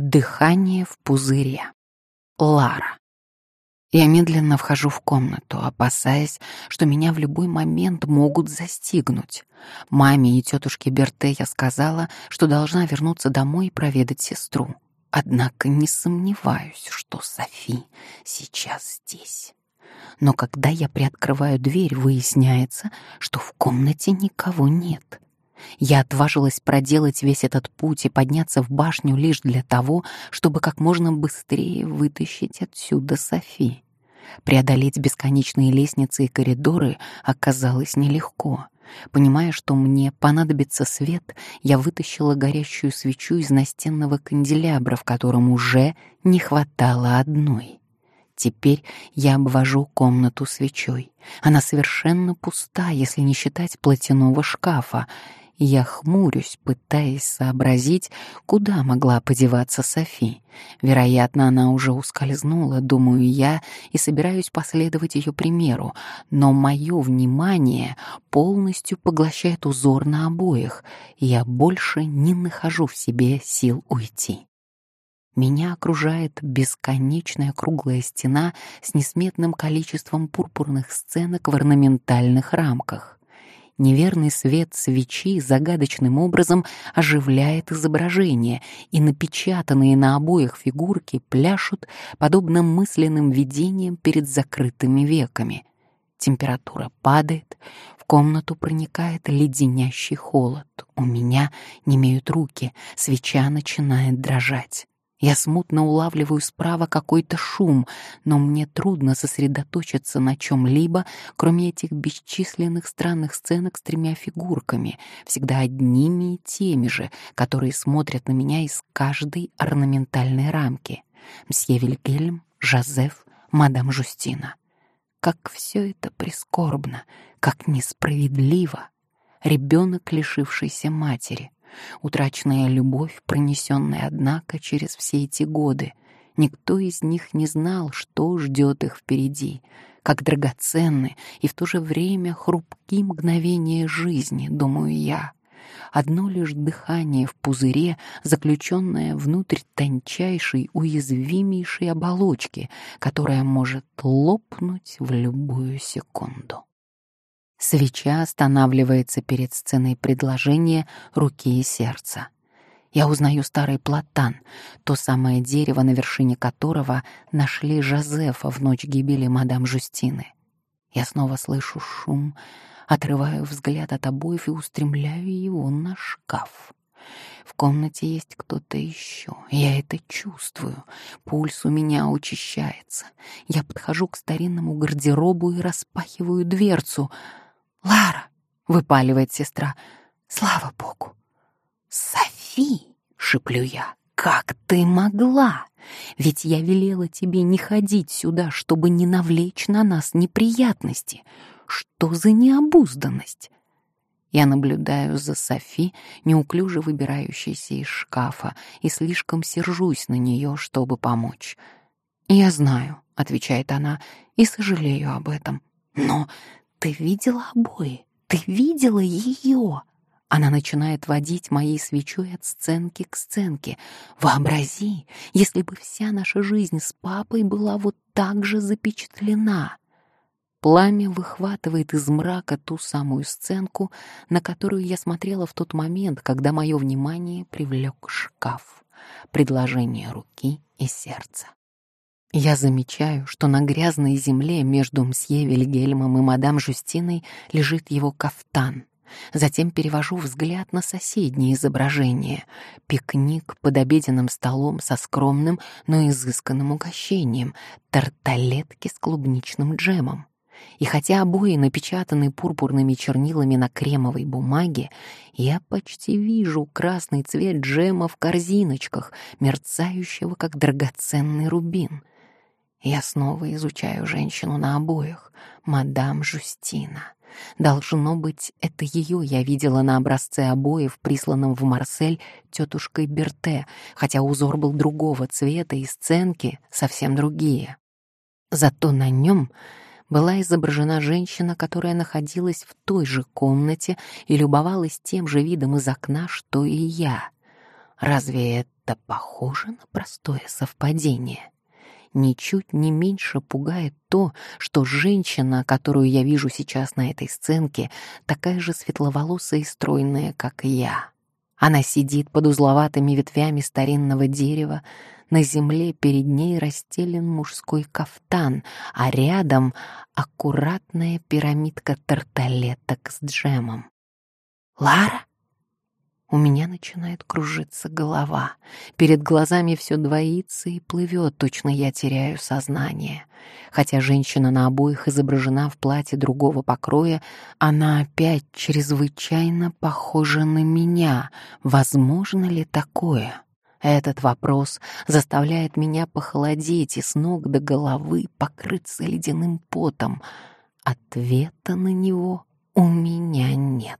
Дыхание в пузыре. Лара. Я медленно вхожу в комнату, опасаясь, что меня в любой момент могут застигнуть. Маме и тетушке Берте я сказала, что должна вернуться домой и проведать сестру. Однако не сомневаюсь, что Софи сейчас здесь. Но когда я приоткрываю дверь, выясняется, что в комнате никого нет. Я отважилась проделать весь этот путь и подняться в башню лишь для того, чтобы как можно быстрее вытащить отсюда Софи. Преодолеть бесконечные лестницы и коридоры оказалось нелегко. Понимая, что мне понадобится свет, я вытащила горящую свечу из настенного канделябра, в котором уже не хватало одной. Теперь я обвожу комнату свечой. Она совершенно пуста, если не считать платяного шкафа, я хмурюсь, пытаясь сообразить, куда могла подеваться Софи. Вероятно, она уже ускользнула, думаю я, и собираюсь последовать ее примеру, но мое внимание полностью поглощает узор на обоих, и я больше не нахожу в себе сил уйти. Меня окружает бесконечная круглая стена с несметным количеством пурпурных сценок в орнаментальных рамках. Неверный свет свечи загадочным образом оживляет изображение, и напечатанные на обоих фигурки пляшут, подобно мысленным видениям перед закрытыми веками. Температура падает, в комнату проникает леденящий холод. У меня немеют руки, свеча начинает дрожать. Я смутно улавливаю справа какой-то шум, но мне трудно сосредоточиться на чем-либо, кроме этих бесчисленных странных сценок с тремя фигурками, всегда одними и теми же, которые смотрят на меня из каждой орнаментальной рамки. Мсье Вильгельм, Жозеф, мадам Жустина. Как все это прискорбно, как несправедливо. Ребенок, лишившийся матери — Утраченная любовь, пронесенная, однако, через все эти годы. Никто из них не знал, что ждет их впереди, как драгоценны и в то же время хрупкие мгновения жизни, думаю я. Одно лишь дыхание в пузыре, заключенное внутрь тончайшей, уязвимейшей оболочки, которая может лопнуть в любую секунду. Свеча останавливается перед сценой предложения руки и сердца. Я узнаю старый платан, то самое дерево, на вершине которого нашли Жозефа в ночь гибели мадам Жустины. Я снова слышу шум, отрываю взгляд от обоев и устремляю его на шкаф. В комнате есть кто-то еще. Я это чувствую. Пульс у меня учащается. Я подхожу к старинному гардеробу и распахиваю дверцу — «Лара!» — выпаливает сестра. «Слава богу!» «Софи!» — шеплю я. «Как ты могла? Ведь я велела тебе не ходить сюда, чтобы не навлечь на нас неприятности. Что за необузданность?» Я наблюдаю за Софи, неуклюже выбирающейся из шкафа, и слишком сержусь на нее, чтобы помочь. «Я знаю», — отвечает она, — «и сожалею об этом. Но «Ты видела обои? Ты видела ее?» Она начинает водить моей свечой от сценки к сценке. Вообрази, если бы вся наша жизнь с папой была вот так же запечатлена. Пламя выхватывает из мрака ту самую сценку, на которую я смотрела в тот момент, когда мое внимание привлек шкаф. Предложение руки и сердца. Я замечаю, что на грязной земле между мсье Вильгельмом и мадам Жустиной лежит его кафтан. Затем перевожу взгляд на соседнее изображение. Пикник под обеденным столом со скромным, но изысканным угощением. Тарталетки с клубничным джемом. И хотя обои напечатаны пурпурными чернилами на кремовой бумаге, я почти вижу красный цвет джема в корзиночках, мерцающего, как драгоценный рубин — я снова изучаю женщину на обоях, мадам Жустина. Должно быть, это ее я видела на образце обоев, присланном в Марсель тетушкой Берте, хотя узор был другого цвета и сценки совсем другие. Зато на нем была изображена женщина, которая находилась в той же комнате и любовалась тем же видом из окна, что и я. Разве это похоже на простое совпадение. Ничуть не меньше пугает то, что женщина, которую я вижу сейчас на этой сценке, такая же светловолосая и стройная, как и я. Она сидит под узловатыми ветвями старинного дерева, на земле перед ней расстелен мужской кафтан, а рядом аккуратная пирамидка тарталеток с джемом. «Лара?» У меня начинает кружиться голова. Перед глазами все двоится и плывет, точно я теряю сознание. Хотя женщина на обоих изображена в платье другого покроя, она опять чрезвычайно похожа на меня. Возможно ли такое? Этот вопрос заставляет меня похолодеть и с ног до головы покрыться ледяным потом. Ответа на него у меня нет.